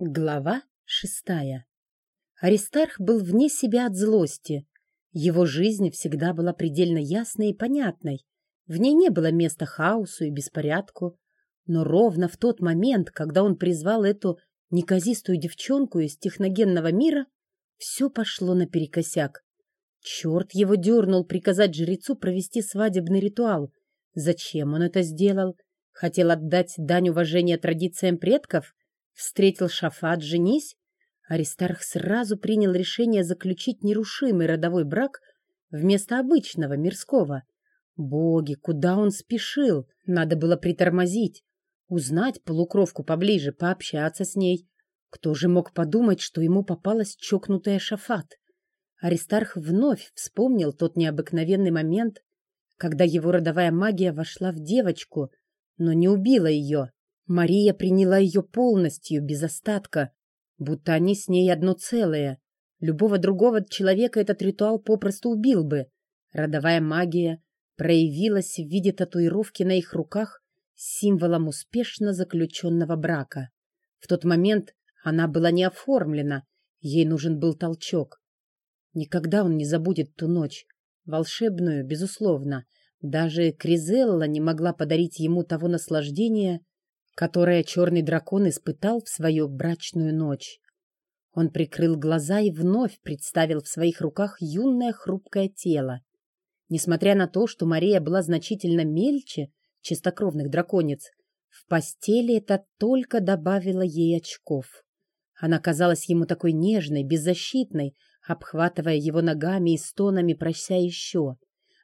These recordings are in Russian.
Глава шестая. Аристарх был вне себя от злости. Его жизнь всегда была предельно ясной и понятной. В ней не было места хаосу и беспорядку. Но ровно в тот момент, когда он призвал эту неказистую девчонку из техногенного мира, все пошло наперекосяк. Черт его дернул приказать жрецу провести свадебный ритуал. Зачем он это сделал? Хотел отдать дань уважения традициям предков? Встретил Шафат, женись? Аристарх сразу принял решение заключить нерушимый родовой брак вместо обычного, мирского. Боги, куда он спешил? Надо было притормозить, узнать полукровку поближе, пообщаться с ней. Кто же мог подумать, что ему попалась чокнутая Шафат? Аристарх вновь вспомнил тот необыкновенный момент, когда его родовая магия вошла в девочку, но не убила ее. Мария приняла ее полностью, без остатка, будто они с ней одно целое. Любого другого человека этот ритуал попросту убил бы. Родовая магия проявилась в виде татуировки на их руках символом успешно заключенного брака. В тот момент она была не оформлена, ей нужен был толчок. Никогда он не забудет ту ночь, волшебную, безусловно. Даже Кризелла не могла подарить ему того наслаждения, которое черный дракон испытал в свою брачную ночь. Он прикрыл глаза и вновь представил в своих руках юное хрупкое тело. Несмотря на то, что Мария была значительно мельче чистокровных драконец, в постели это только добавило ей очков. Она казалась ему такой нежной, беззащитной, обхватывая его ногами и стонами, прося еще.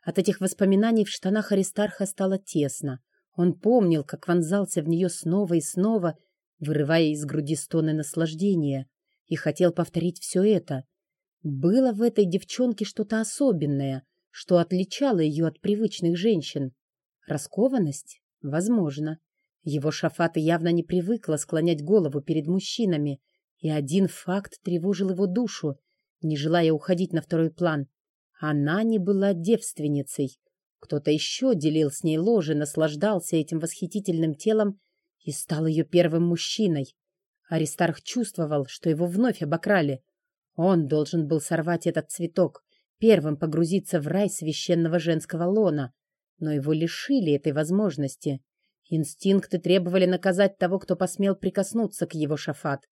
От этих воспоминаний в штанах Аристарха стало тесно. Он помнил, как вонзался в нее снова и снова, вырывая из груди стоны наслаждения, и хотел повторить все это. Было в этой девчонке что-то особенное, что отличало ее от привычных женщин. Раскованность? Возможно. Его шафата явно не привыкла склонять голову перед мужчинами, и один факт тревожил его душу, не желая уходить на второй план. Она не была девственницей. Кто-то еще делил с ней ложе, наслаждался этим восхитительным телом и стал ее первым мужчиной. Аристарх чувствовал, что его вновь обокрали. Он должен был сорвать этот цветок, первым погрузиться в рай священного женского лона, но его лишили этой возможности. Инстинкты требовали наказать того, кто посмел прикоснуться к его шафат.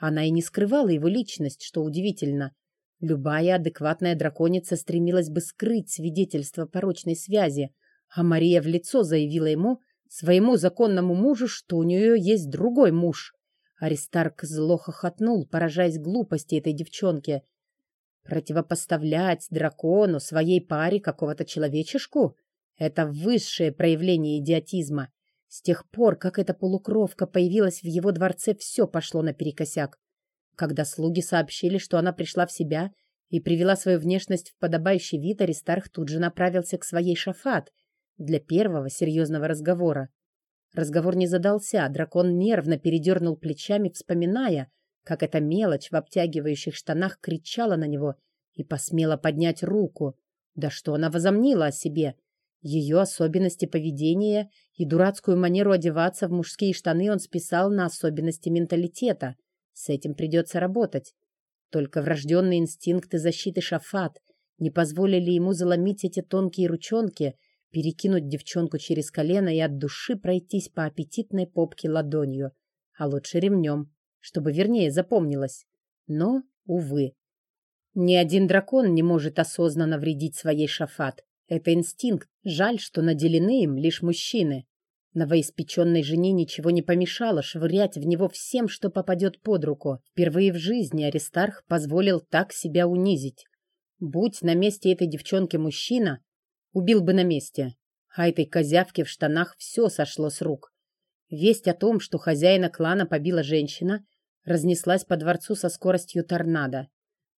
Она и не скрывала его личность, что удивительно. Любая адекватная драконица стремилась бы скрыть свидетельство порочной связи, а Мария в лицо заявила ему, своему законному мужу, что у нее есть другой муж. Аристарк зло хохотнул, поражаясь глупости этой девчонки. Противопоставлять дракону своей паре какого-то человечешку — это высшее проявление идиотизма. С тех пор, как эта полукровка появилась в его дворце, все пошло наперекосяк. Когда слуги сообщили, что она пришла в себя и привела свою внешность в подобающий вид, Аристарх тут же направился к своей шафат для первого серьезного разговора. Разговор не задался, а дракон нервно передернул плечами, вспоминая, как эта мелочь в обтягивающих штанах кричала на него и посмела поднять руку. Да что она возомнила о себе? Ее особенности поведения и дурацкую манеру одеваться в мужские штаны он списал на особенности менталитета. С этим придется работать. Только врожденные инстинкты защиты Шафат не позволили ему заломить эти тонкие ручонки, перекинуть девчонку через колено и от души пройтись по аппетитной попке ладонью, а лучше ремнем, чтобы вернее запомнилось. Но, увы, ни один дракон не может осознанно вредить своей Шафат. Это инстинкт. Жаль, что наделены им лишь мужчины. Новоиспеченной жене ничего не помешало швырять в него всем, что попадет под руку. Впервые в жизни Аристарх позволил так себя унизить. Будь на месте этой девчонки мужчина, убил бы на месте. А этой козявке в штанах все сошло с рук. Весть о том, что хозяина клана побила женщина, разнеслась по дворцу со скоростью торнадо.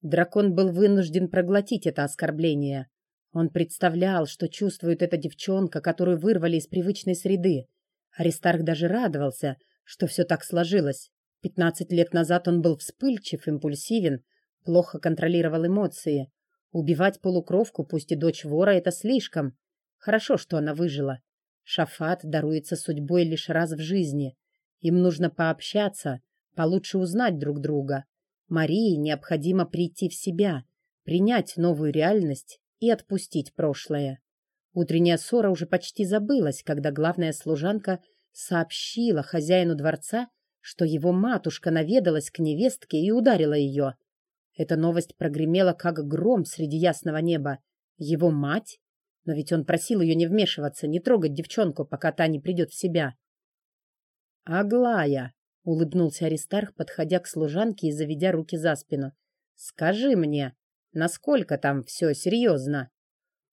Дракон был вынужден проглотить это оскорбление. Он представлял, что чувствует эта девчонка, которую вырвали из привычной среды. Аристарх даже радовался, что все так сложилось. Пятнадцать лет назад он был вспыльчив, импульсивен, плохо контролировал эмоции. Убивать полукровку, пусть и дочь вора, это слишком. Хорошо, что она выжила. Шафат даруется судьбой лишь раз в жизни. Им нужно пообщаться, получше узнать друг друга. Марии необходимо прийти в себя, принять новую реальность и отпустить прошлое. Утренняя ссора уже почти забылась, когда главная служанка сообщила хозяину дворца, что его матушка наведалась к невестке и ударила ее. Эта новость прогремела, как гром среди ясного неба. Его мать? Но ведь он просил ее не вмешиваться, не трогать девчонку, пока та не придет в себя. «Аглая!» — улыбнулся Аристарх, подходя к служанке и заведя руки за спину. «Скажи мне, насколько там все серьезно?»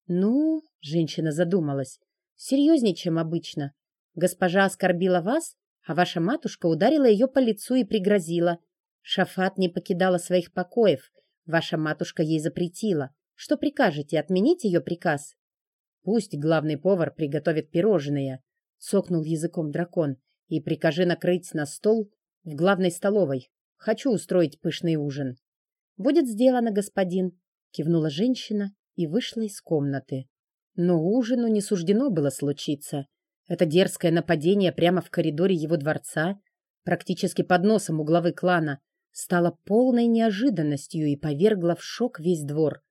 «Ну...» — женщина задумалась. «Серьезнее, чем обычно. Госпожа оскорбила вас, а ваша матушка ударила ее по лицу и пригрозила. Шафат не покидала своих покоев. Ваша матушка ей запретила. Что прикажете, отменить ее приказ? Пусть главный повар приготовит пирожные, сокнул языком дракон, и прикажи накрыть на стол в главной столовой. Хочу устроить пышный ужин. Будет сделано, господин, кивнула женщина и вышла из комнаты. Но ужину не суждено было случиться. Это дерзкое нападение прямо в коридоре его дворца, практически под носом у главы клана, стала полной неожиданностью и повергла в шок весь двор.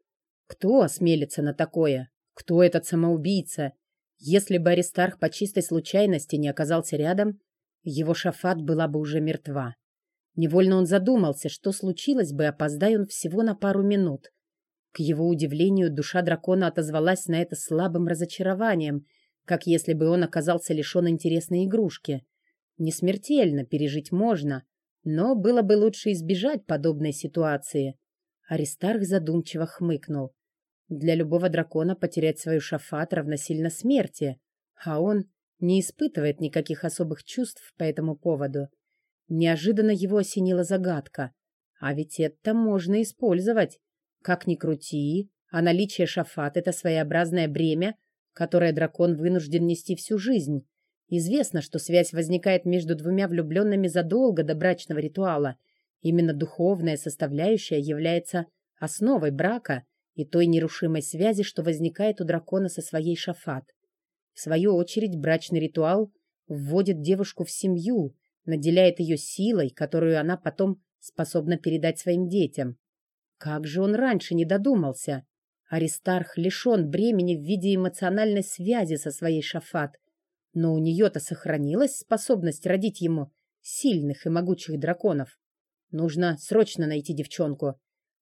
Кто осмелится на такое? Кто этот самоубийца? Если бы Аристарх по чистой случайности не оказался рядом, его шафат была бы уже мертва. Невольно он задумался, что случилось бы, опоздай он всего на пару минут. К его удивлению, душа дракона отозвалась на это слабым разочарованием, как если бы он оказался лишен интересной игрушки. Не смертельно, пережить можно, но было бы лучше избежать подобной ситуации. Аристарх задумчиво хмыкнул. Для любого дракона потерять свою шафат равносильно смерти, а он не испытывает никаких особых чувств по этому поводу. Неожиданно его осенила загадка. А ведь это можно использовать. Как ни крути, а наличие шафат — это своеобразное бремя, которое дракон вынужден нести всю жизнь. Известно, что связь возникает между двумя влюбленными задолго до брачного ритуала. Именно духовная составляющая является основой брака и той нерушимой связи, что возникает у дракона со своей шафат. В свою очередь, брачный ритуал вводит девушку в семью, наделяет ее силой, которую она потом способна передать своим детям. Как же он раньше не додумался? Аристарх лишен бремени в виде эмоциональной связи со своей шафат, но у нее-то сохранилась способность родить ему сильных и могучих драконов. Нужно срочно найти девчонку.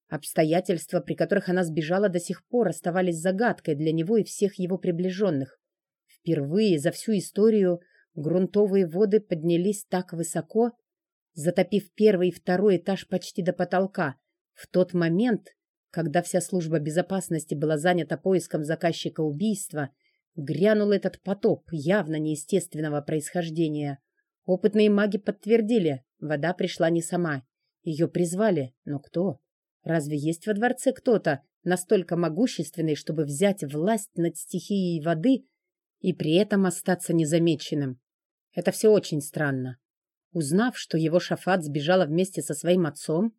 Обстоятельства, при которых она сбежала, до сих пор оставались загадкой для него и всех его приближенных. Впервые за всю историю грунтовые воды поднялись так высоко, затопив первый и второй этаж почти до потолка, в тот момент, когда вся служба безопасности была занята поиском заказчика убийства — Грянул этот потоп явно неестественного происхождения. Опытные маги подтвердили, вода пришла не сама. Ее призвали, но кто? Разве есть во дворце кто-то настолько могущественный, чтобы взять власть над стихией воды и при этом остаться незамеченным? Это все очень странно. Узнав, что его Шафат сбежала вместе со своим отцом,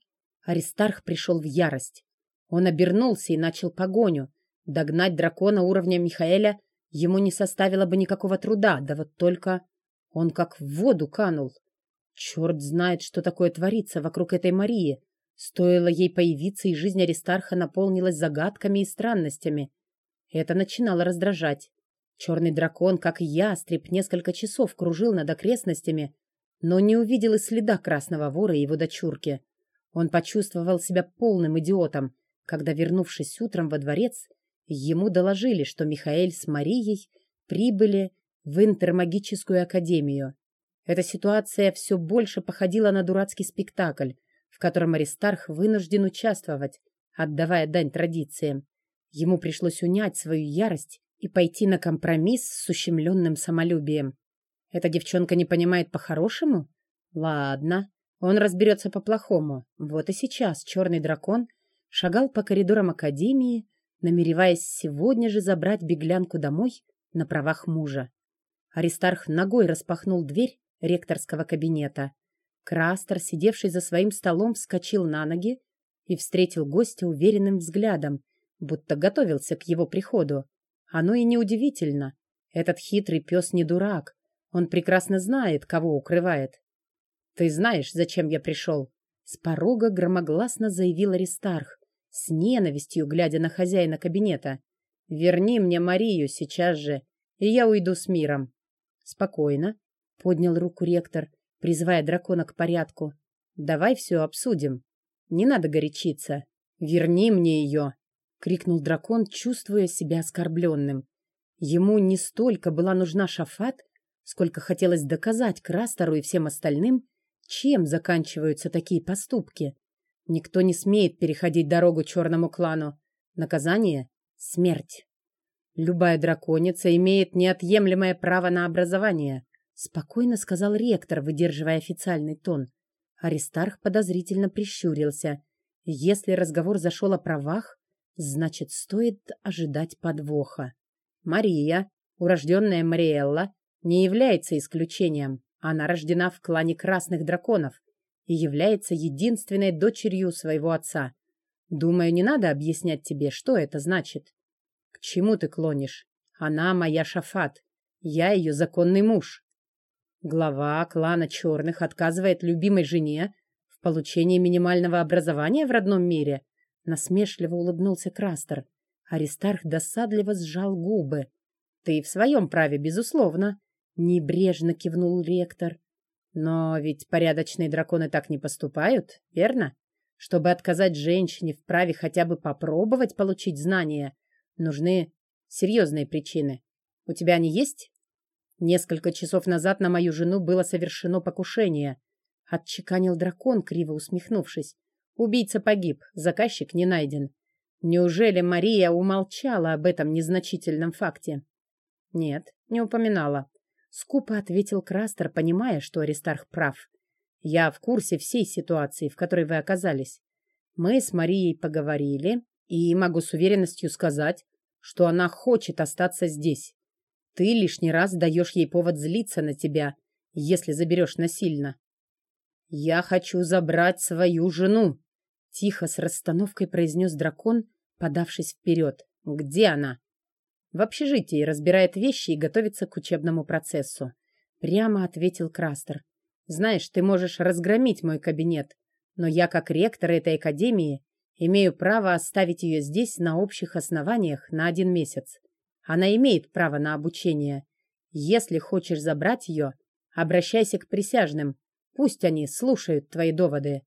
Аристарх пришел в ярость. Он обернулся и начал погоню. Догнать дракона уровня Михаэля Ему не составило бы никакого труда, да вот только он как в воду канул. Черт знает, что такое творится вокруг этой Марии. Стоило ей появиться, и жизнь Аристарха наполнилась загадками и странностями. Это начинало раздражать. Черный дракон, как ястреб, несколько часов кружил над окрестностями, но не увидел и следа красного вора и его дочурки. Он почувствовал себя полным идиотом, когда, вернувшись утром во дворец, Ему доложили, что Михаэль с Марией прибыли в интермагическую академию. Эта ситуация все больше походила на дурацкий спектакль, в котором Аристарх вынужден участвовать, отдавая дань традициям. Ему пришлось унять свою ярость и пойти на компромисс с ущемленным самолюбием. Эта девчонка не понимает по-хорошему? Ладно, он разберется по-плохому. Вот и сейчас черный дракон шагал по коридорам Академии, намереваясь сегодня же забрать беглянку домой на правах мужа. Аристарх ногой распахнул дверь ректорского кабинета. Крастер, сидевший за своим столом, вскочил на ноги и встретил гостя уверенным взглядом, будто готовился к его приходу. Оно и неудивительно. Этот хитрый пес не дурак. Он прекрасно знает, кого укрывает. «Ты знаешь, зачем я пришел?» С порога громогласно заявил Аристарх, с ненавистью глядя на хозяина кабинета. «Верни мне Марию сейчас же, и я уйду с миром». «Спокойно», — поднял руку ректор, призывая дракона к порядку. «Давай все обсудим. Не надо горячиться. Верни мне ее!» — крикнул дракон, чувствуя себя оскорбленным. Ему не столько была нужна Шафат, сколько хотелось доказать Крастору и всем остальным, чем заканчиваются такие поступки. Никто не смеет переходить дорогу черному клану. Наказание — смерть. Любая драконица имеет неотъемлемое право на образование, спокойно сказал ректор, выдерживая официальный тон. Аристарх подозрительно прищурился. Если разговор зашел о правах, значит, стоит ожидать подвоха. Мария, урожденная Мариэлла, не является исключением. Она рождена в клане Красных Драконов и является единственной дочерью своего отца. Думаю, не надо объяснять тебе, что это значит. К чему ты клонишь? Она моя Шафат. Я ее законный муж. Глава клана Черных отказывает любимой жене в получении минимального образования в родном мире. Насмешливо улыбнулся Крастер. Аристарх досадливо сжал губы. «Ты в своем праве, безусловно», — небрежно кивнул ректор. «Но ведь порядочные драконы так не поступают, верно? Чтобы отказать женщине в праве хотя бы попробовать получить знания, нужны серьезные причины. У тебя они есть?» Несколько часов назад на мою жену было совершено покушение. Отчеканил дракон, криво усмехнувшись. Убийца погиб, заказчик не найден. Неужели Мария умолчала об этом незначительном факте? Нет, не упоминала. Скупо ответил Крастер, понимая, что Аристарх прав. Я в курсе всей ситуации, в которой вы оказались. Мы с Марией поговорили, и могу с уверенностью сказать, что она хочет остаться здесь. Ты лишний раз даешь ей повод злиться на тебя, если заберешь насильно. Я хочу забрать свою жену, Тихо, с расстановкой произнес дракон, подавшись вперед. «Где она?» «В общежитии разбирает вещи и готовится к учебному процессу», — прямо ответил Крастер. «Знаешь, ты можешь разгромить мой кабинет, но я, как ректор этой академии, имею право оставить ее здесь на общих основаниях на один месяц. Она имеет право на обучение. Если хочешь забрать ее, обращайся к присяжным. Пусть они слушают твои доводы.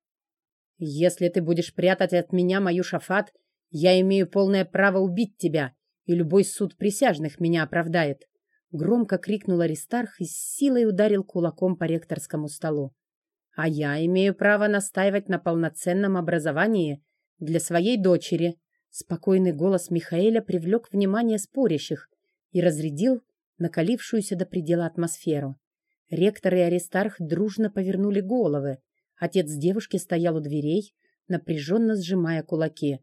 Если ты будешь прятать от меня мою шафат, я имею полное право убить тебя, и любой суд присяжных меня оправдает. Громко крикнул Аристарх и с силой ударил кулаком по ректорскому столу. А я имею право настаивать на полноценном образовании для своей дочери. Спокойный голос Михаэля привлек внимание спорящих и разрядил накалившуюся до предела атмосферу. Ректор и Аристарх дружно повернули головы, Отец девушки стоял у дверей, напряженно сжимая кулаки.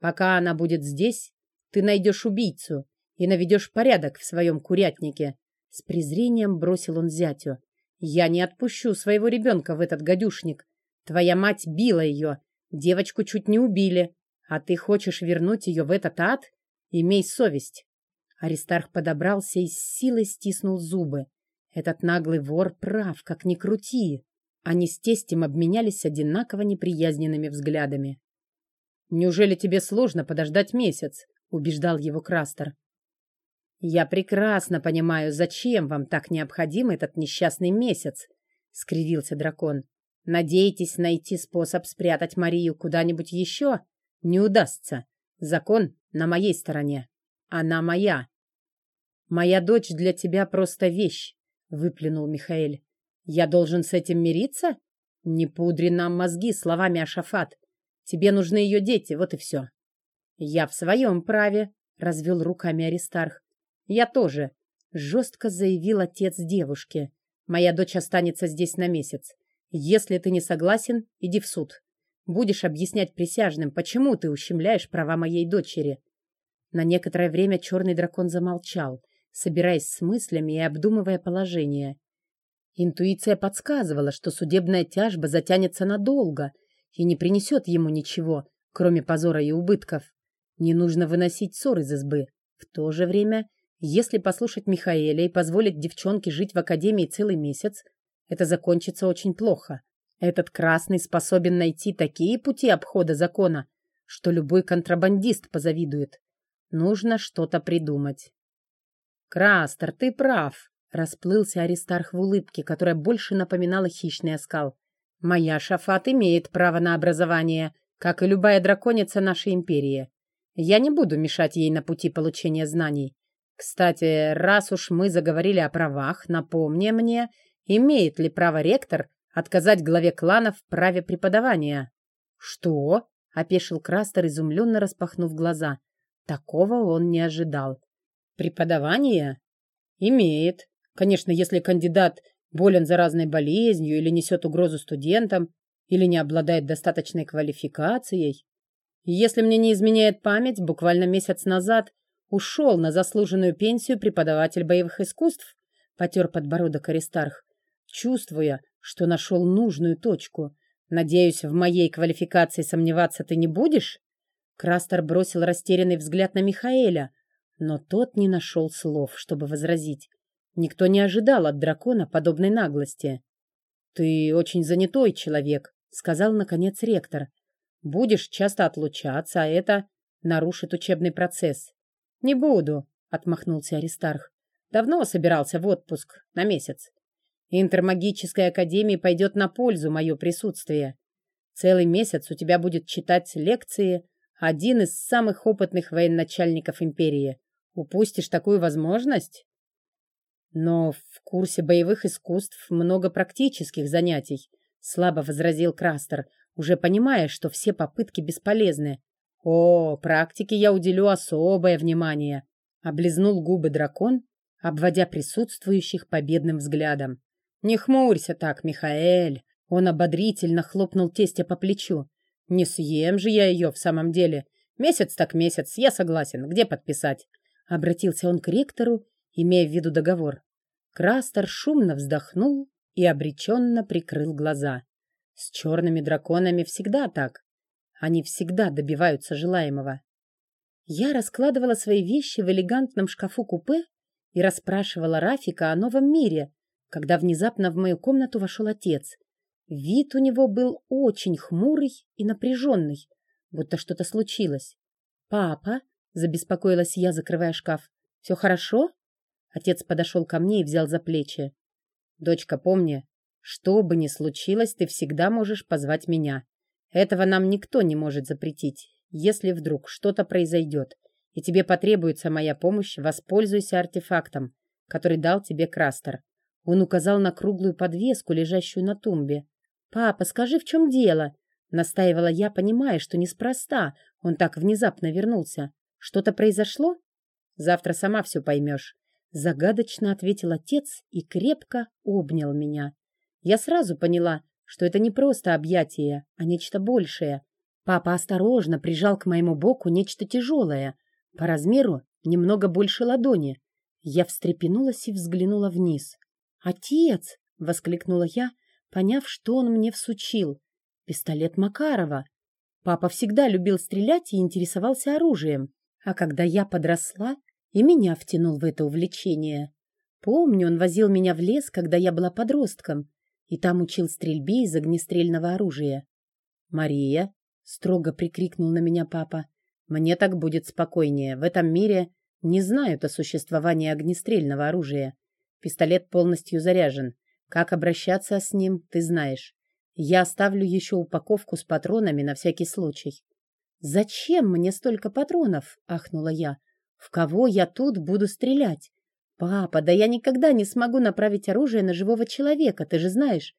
«Пока она будет здесь, ты найдешь убийцу и наведешь порядок в своем курятнике». С презрением бросил он зятю. «Я не отпущу своего ребенка в этот гадюшник. Твоя мать била ее, девочку чуть не убили. А ты хочешь вернуть ее в этот ад? Имей совесть». Аристарх подобрался и с силой стиснул зубы. Этот наглый вор прав, как ни крути. Они с тестем обменялись одинаково неприязненными взглядами. «Неужели тебе сложно подождать месяц?» — убеждал его Крастер. «Я прекрасно понимаю, зачем вам так необходим этот несчастный месяц», — скривился дракон. «Надеетесь найти способ спрятать Марию куда-нибудь еще? Не удастся. Закон на моей стороне. Она моя». «Моя дочь для тебя просто вещь», — выплюнул Михаэль. Я должен с этим мириться? Не пудри нам мозги словами Ашафат. Тебе нужны ее дети, вот и все. Я в своем праве, развел руками Аристарх. Я тоже, жестко заявил отец девушки. Моя дочь останется здесь на месяц. Если ты не согласен, иди в суд. Будешь объяснять присяжным, почему ты ущемляешь права моей дочери. На некоторое время черный дракон замолчал, собираясь с мыслями и обдумывая положение. Интуиция подсказывала, что судебная тяжба затянется надолго и не принесет ему ничего, кроме позора и убытков. Не нужно выносить ссор из избы. В то же время, если послушать Михаэля и позволить девчонке жить в академии целый месяц, это закончится очень плохо. Этот красный способен найти такие пути обхода закона, что любой контрабандист позавидует. Нужно что-то придумать. Крастер, ты прав, расплылся Аристарх в улыбке, которая больше напоминала хищный оскал. Моя Шафат имеет право на образование, как и любая драконица нашей империи. Я не буду мешать ей на пути получения знаний. Кстати, раз уж мы заговорили о правах, напомни мне, имеет ли право ректор отказать главе клана в праве преподавания? Что? опешил Крастер, изумленно распахнув глаза. Такого он не ожидал. Преподавание? Имеет. Конечно, если кандидат болен заразной болезнью или несет угрозу студентам, или не обладает достаточной квалификацией. Если мне не изменяет память, буквально месяц назад ушел на заслуженную пенсию преподаватель боевых искусств, потер подбородок Аристарх, чувствуя, что нашел нужную точку. Надеюсь, в моей квалификации сомневаться ты не будешь? Крастер бросил растерянный взгляд на Михаэля, но тот не нашел слов, чтобы возразить. Никто не ожидал от дракона подобной наглости. «Ты очень занятой человек», — сказал, наконец, ректор. «Будешь часто отлучаться, а это нарушит учебный процесс. «Не буду», — отмахнулся Аристарх. «Давно собирался в отпуск, на месяц. Интермагической академии пойдет на пользу мое присутствие. Целый месяц у тебя будет читать лекции один из самых опытных военачальников империи. Упустишь такую возможность?» «Но в курсе боевых искусств много практических занятий», — слабо возразил Крастер, уже понимая, что все попытки бесполезны. «О, практике я уделю особое внимание», — облизнул губы дракон, обводя присутствующих победным взглядом. «Не хмурься так, Михаэль!» Он ободрительно хлопнул тестя по плечу. «Не съем же я ее в самом деле. Месяц так месяц, я согласен. Где подписать?» Обратился он к ректору, имея в виду договор. Крастер шумно вздохнул и обреченно прикрыл глаза. С черными драконами всегда так. Они всегда добиваются желаемого. Я раскладывала свои вещи в элегантном шкафу-купе и расспрашивала Рафика о новом мире, когда внезапно в мою комнату вошел отец. Вид у него был очень хмурый и напряженный, будто что-то случилось. «Папа?» — забеспокоилась я, закрывая шкаф. «Все хорошо?» Отец подошел ко мне и взял за плечи. «Дочка, помни, что бы ни случилось, ты всегда можешь позвать меня. Этого нам никто не может запретить. Если вдруг что-то произойдет, и тебе потребуется моя помощь, воспользуйся артефактом, который дал тебе Крастер. Он указал на круглую подвеску, лежащую на тумбе. «Папа, скажи, в чем дело?» Настаивала я, понимая, что неспроста он так внезапно вернулся. «Что-то произошло?» «Завтра сама все поймешь», — загадочно ответил отец и крепко обнял меня. Я сразу поняла, что это не просто объятие, а нечто большее. Папа осторожно прижал к моему боку нечто тяжелое, по размеру немного больше ладони. Я встрепенулась и взглянула вниз. «Отец!» — воскликнула я, поняв, что он мне всучил. «Пистолет Макарова!» Папа всегда любил стрелять и интересовался оружием. А когда я подросла, и меня втянул в это увлечение. Помню, он возил меня в лес, когда я была подростком, и там учил стрельбе из огнестрельного оружия. «Мария!» — строго прикрикнул на меня папа. «Мне так будет спокойнее. В этом мире не знают о существовании огнестрельного оружия. Пистолет полностью заряжен. Как обращаться с ним, ты знаешь. Я оставлю еще упаковку с патронами на всякий случай». «Зачем мне столько патронов?» — ахнула я. «В кого я тут буду стрелять? «Папа, да я никогда не смогу направить оружие на живого человека, ты же знаешь.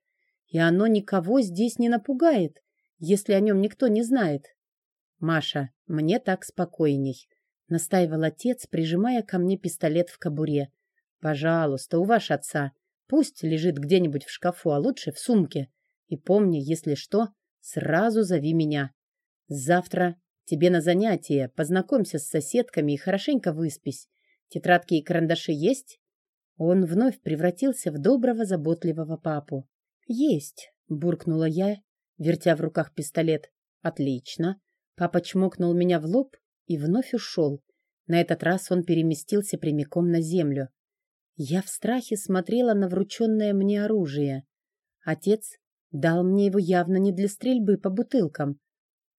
И оно никого здесь не напугает, если о нем никто не знает». «Маша, мне так спокойней», — настаивал отец, прижимая ко мне пистолет в кобуре. «Пожалуйста, у ваш отца. Пусть лежит где-нибудь в шкафу, а лучше в сумке. И помни, если что, сразу зови меня. Завтра тебе на занятие, познакомься с соседками и хорошенько выспись. Тетрадки и карандаши есть? Он вновь превратился в доброго, заботливого папу. Есть, буркнула я, вертя в руках пистолет. Отлично. Папа чмокнул меня в лоб и вновь ушел. На этот раз он переместился прямиком на землю. Я в страхе смотрела на врученное мне оружие. Отец Дал мне его явно не для стрельбы по бутылкам.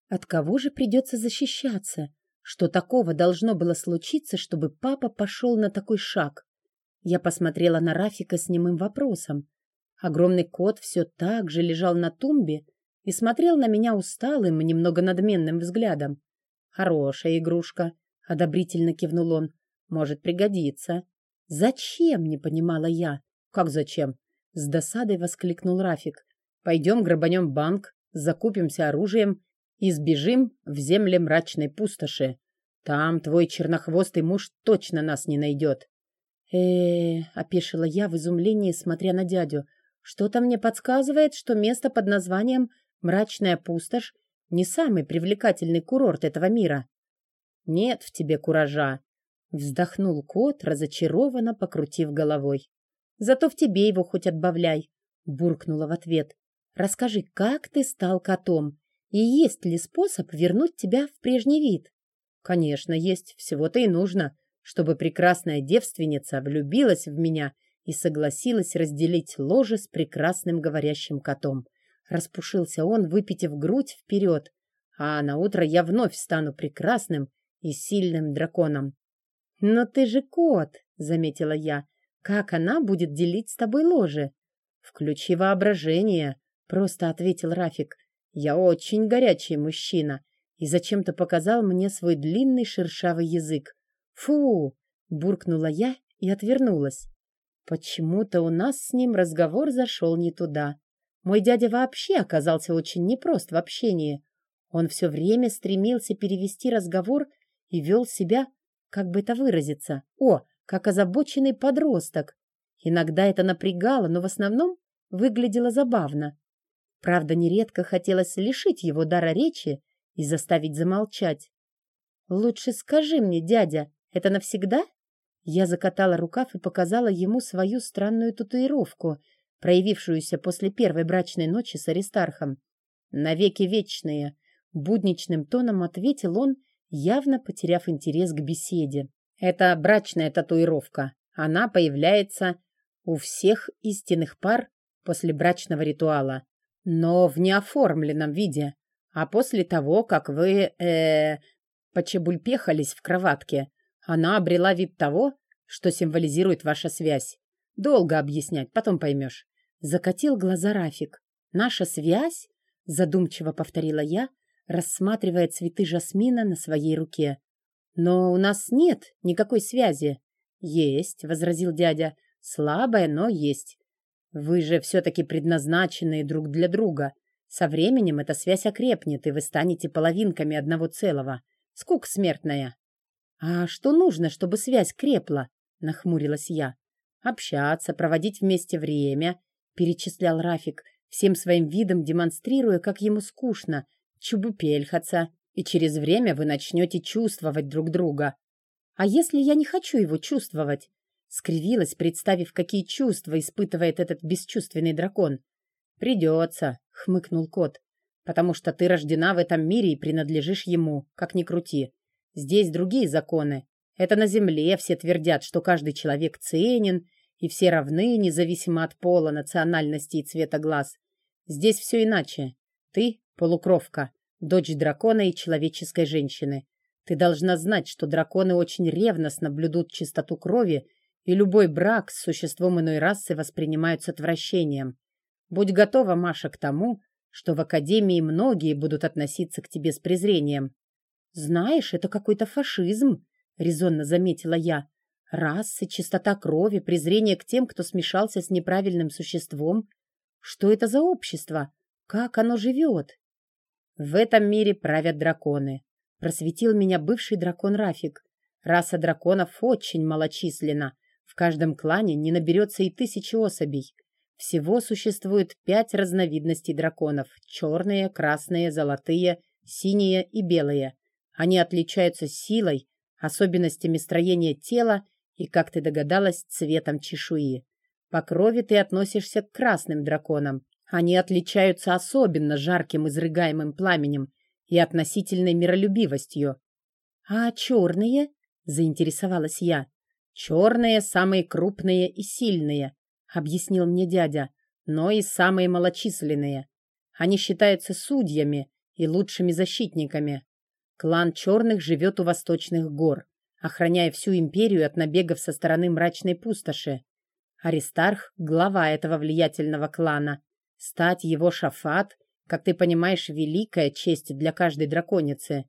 От кого же придется защищаться? Что такого должно было случиться, чтобы папа пошел на такой шаг? Я посмотрела на Рафика с немым вопросом. Огромный кот все так же лежал на тумбе и смотрел на меня усталым и немного надменным взглядом. «Хорошая игрушка», — одобрительно кивнул он. «Может пригодиться». «Зачем?» — не понимала я. «Как зачем?» — с досадой воскликнул Рафик. «Пойдем грабанем банк, закупимся оружием и сбежим в земле мрачной пустоши. Там твой чернохвостый муж точно нас не найдет». «Э-э-э», опешила я в изумлении, смотря на дядю. «Что-то мне подсказывает, что место под названием «Мрачная пустошь» не самый привлекательный курорт этого мира». «Нет в тебе куража», — вздохнул кот, разочарованно покрутив головой. «Зато в тебе его хоть отбавляй», — буркнула в ответ. «Расскажи, как ты стал котом, и есть ли способ вернуть тебя в прежний вид?» «Конечно, есть. Всего-то и нужно, чтобы прекрасная девственница влюбилась в меня и согласилась разделить ложе с прекрасным говорящим котом. Распушился он, выпитив грудь вперед, а на утро я вновь стану прекрасным и сильным драконом. «Но ты же кот», — заметила я. «Как она будет делить с тобой ложе?» «Включи воображение», — просто ответил Рафик. «Я очень горячий мужчина, и зачем-то показал мне свой длинный шершавый язык. Фу!» — буркнула я и отвернулась. Почему-то у нас с ним разговор зашел не туда. Мой дядя вообще оказался очень непрост в общении. Он все время стремился перевести разговор и вел себя, как бы это выразиться, о, как озабоченный подросток. Иногда это напрягало, но в основном выглядело забавно. Правда, нередко хотелось лишить его дара речи и заставить замолчать. «Лучше скажи мне, дядя, это навсегда?» Я закатала рукав и показала ему свою странную татуировку, проявившуюся после первой брачной ночи с Аристархом. «Навеки вечные!» — будничным тоном ответил он, явно потеряв интерес к беседе. «Это брачная татуировка. Она появляется у всех истинных пар после брачного ритуала, но в неоформленном виде. А после того, как вы, э, почебульпехались в кроватке, она обрела вид того, что символизирует ваша связь. Долго объяснять, потом поймешь. Закатил глаза Рафик. Наша связь? Задумчиво повторила я, рассматривая цветы жасмина на своей руке. Но у нас нет никакой связи. Есть, возразил дядя. Слабая, но есть. Вы же все-таки предназначенные друг для друга. Со временем эта связь окрепнет, и вы станете половинками одного целого. Скук смертная. «А что нужно, чтобы связь крепла?» — нахмурилась я. «Общаться, проводить вместе время», — перечислял Рафик, всем своим видом демонстрируя, как ему скучно, чубупельхаться, и через время вы начнете чувствовать друг друга. «А если я не хочу его чувствовать?» Скривилась, представив, какие чувства испытывает этот бесчувственный дракон. «Придется», — хмыкнул кот, «потому что ты рождена в этом мире и принадлежишь ему, как ни крути. Здесь другие законы. Это на земле все твердят, что каждый человек ценен, и все равны, независимо от пола, национальности и цвета глаз. Здесь все иначе. Ты — полукровка, дочь дракона и человеческой женщины. Ты должна знать, что драконы очень ревностно блюдут чистоту крови, и любой брак с существом иной расы воспринимают с отвращением. Будь готова, Маша, к тому, что в Академии многие будут относиться к тебе с презрением. «Знаешь, это какой-то фашизм», — резонно заметила я. «Расы, чистота крови, презрение к тем, кто смешался с неправильным существом. Что это за общество? Как оно живет?» «В этом мире правят драконы», — просветил меня бывший дракон Рафик. «Раса драконов очень малочисленна. В каждом клане не наберется и тысячи особей. Всего существует пять разновидностей драконов — черные, красные, золотые, синие и белые. Они отличаются силой, особенностями строения тела и, как ты догадалась, цветом чешуи. По крови ты относишься к красным драконам. Они отличаются особенно жарким изрыгаемым пламенем и относительной миролюбивостью. — А черные? — заинтересовалась я. — Черные самые крупные и сильные, — объяснил мне дядя. но и самые малочисленные. Они считаются судьями и лучшими защитниками. Клан черных живет у восточных гор, охраняя всю империю от набегов со стороны мрачной пустоши. Аристарх — глава этого влиятельного клана. Стать его шафат, как ты понимаешь, великая честь для каждой драконицы.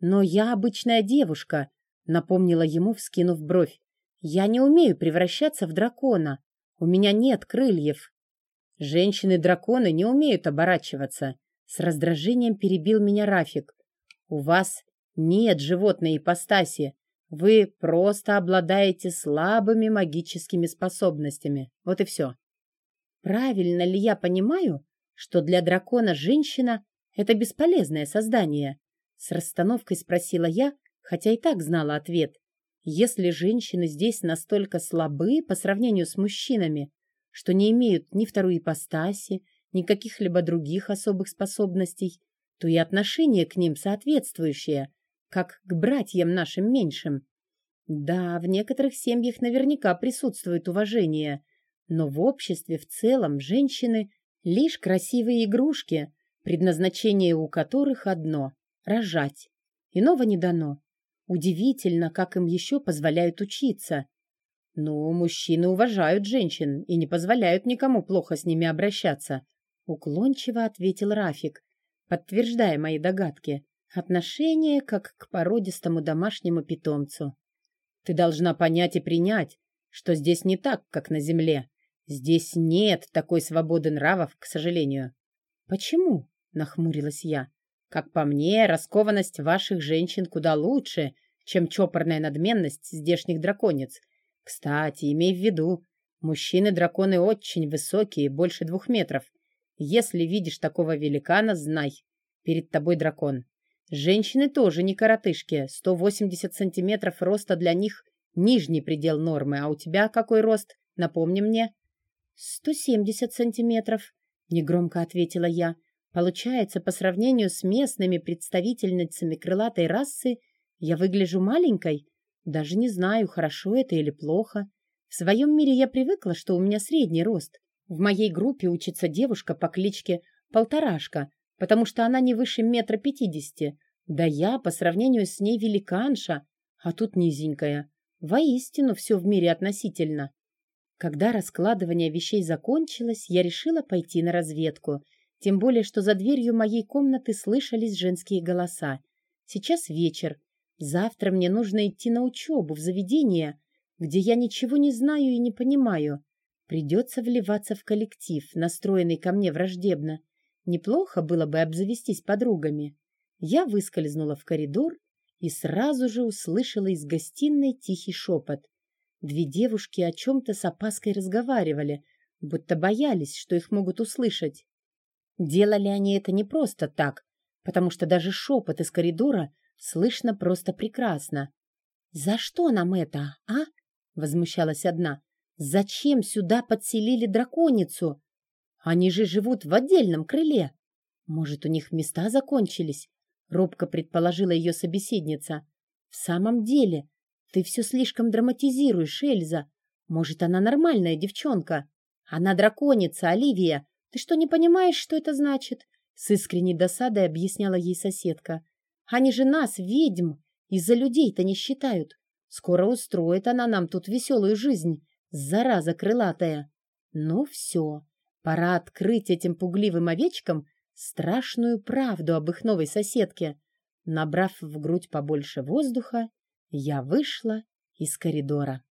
Но я обычная девушка, напомнила ему, вскинув бровь. Я не умею превращаться в дракона. У меня нет крыльев. Женщины-драконы не умеют оборачиваться. С раздражением перебил меня Рафик. У вас нет животной ипостаси. Вы просто обладаете слабыми магическими способностями. Вот и все. Правильно ли я понимаю, что для дракона женщина — это бесполезное создание? С расстановкой спросила я, хотя и так знала ответ. Если женщины здесь настолько слабы по сравнению с мужчинами, что не имеют ни второй ипостаси, ни каких-либо других особых способностей, то и отношение к ним соответствующее, как к братьям нашим меньшим. Да, в некоторых семьях наверняка присутствует уважение, но в обществе в целом женщины — лишь красивые игрушки, предназначение у которых одно — рожать. Иного не дано. Удивительно, как им еще позволяют учиться. Ну, мужчины уважают женщин и не позволяют никому плохо с ними обращаться. Уклончиво ответил Рафик, подтверждая мои догадки. Отношение как к породистому домашнему питомцу. Ты должна понять и принять, что здесь не так, как на земле. Здесь нет такой свободы нравов, к сожалению. Почему? Нахмурилась я. Как по мне, раскованность ваших женщин куда лучше, чем чопорная надменность здешних драконец. Кстати, имей в виду, мужчины-драконы очень высокие, больше двух метров. Если видишь такого великана, знай, перед тобой дракон. Женщины тоже не коротышки, 180 сантиметров роста для них нижний предел нормы, а у тебя какой рост, напомни мне? 170 сантиметров, негромко ответила я. Получается, по сравнению с местными представительницами крылатой расы, я выгляжу маленькой? Даже не знаю, хорошо это или плохо. В своем мире я привыкла, что у меня средний рост. В моей группе учится девушка по кличке Полторашка, потому что она не выше метра пятидесяти. Да я по сравнению с ней великанша, а тут низенькая. Воистину все в мире относительно. Когда раскладывание вещей закончилось, я решила пойти на разведку — тем более, что за дверью моей комнаты слышались женские голоса. Сейчас вечер. Завтра мне нужно идти на учебу в заведение, где я ничего не знаю и не понимаю. Придется вливаться в коллектив, настроенный ко мне враждебно. Неплохо было бы обзавестись подругами. Я выскользнула в коридор и сразу же услышала из гостиной тихий шепот. Две девушки о чем-то с опаской разговаривали, будто боялись, что их могут услышать. Делали они это не просто так, потому что даже шепот из коридора слышно просто прекрасно. «За что нам это, а?» — возмущалась одна. «Зачем сюда подселили драконицу? Они же живут в отдельном крыле. Может, у них места закончились?» — робко предположила ее собеседница. «В самом деле, ты все слишком драматизируешь, Эльза. Может, она нормальная девчонка? Она драконица, Оливия, «Ты что, не понимаешь, что это значит?» С искренней досадой объясняла ей соседка. «Они же нас, ведьм, из-за людей-то не считают. Скоро устроит она нам тут веселую жизнь, зараза крылатая. Ну все, пора открыть этим пугливым овечкам страшную правду об их новой соседке. Набрав в грудь побольше воздуха, я вышла из коридора.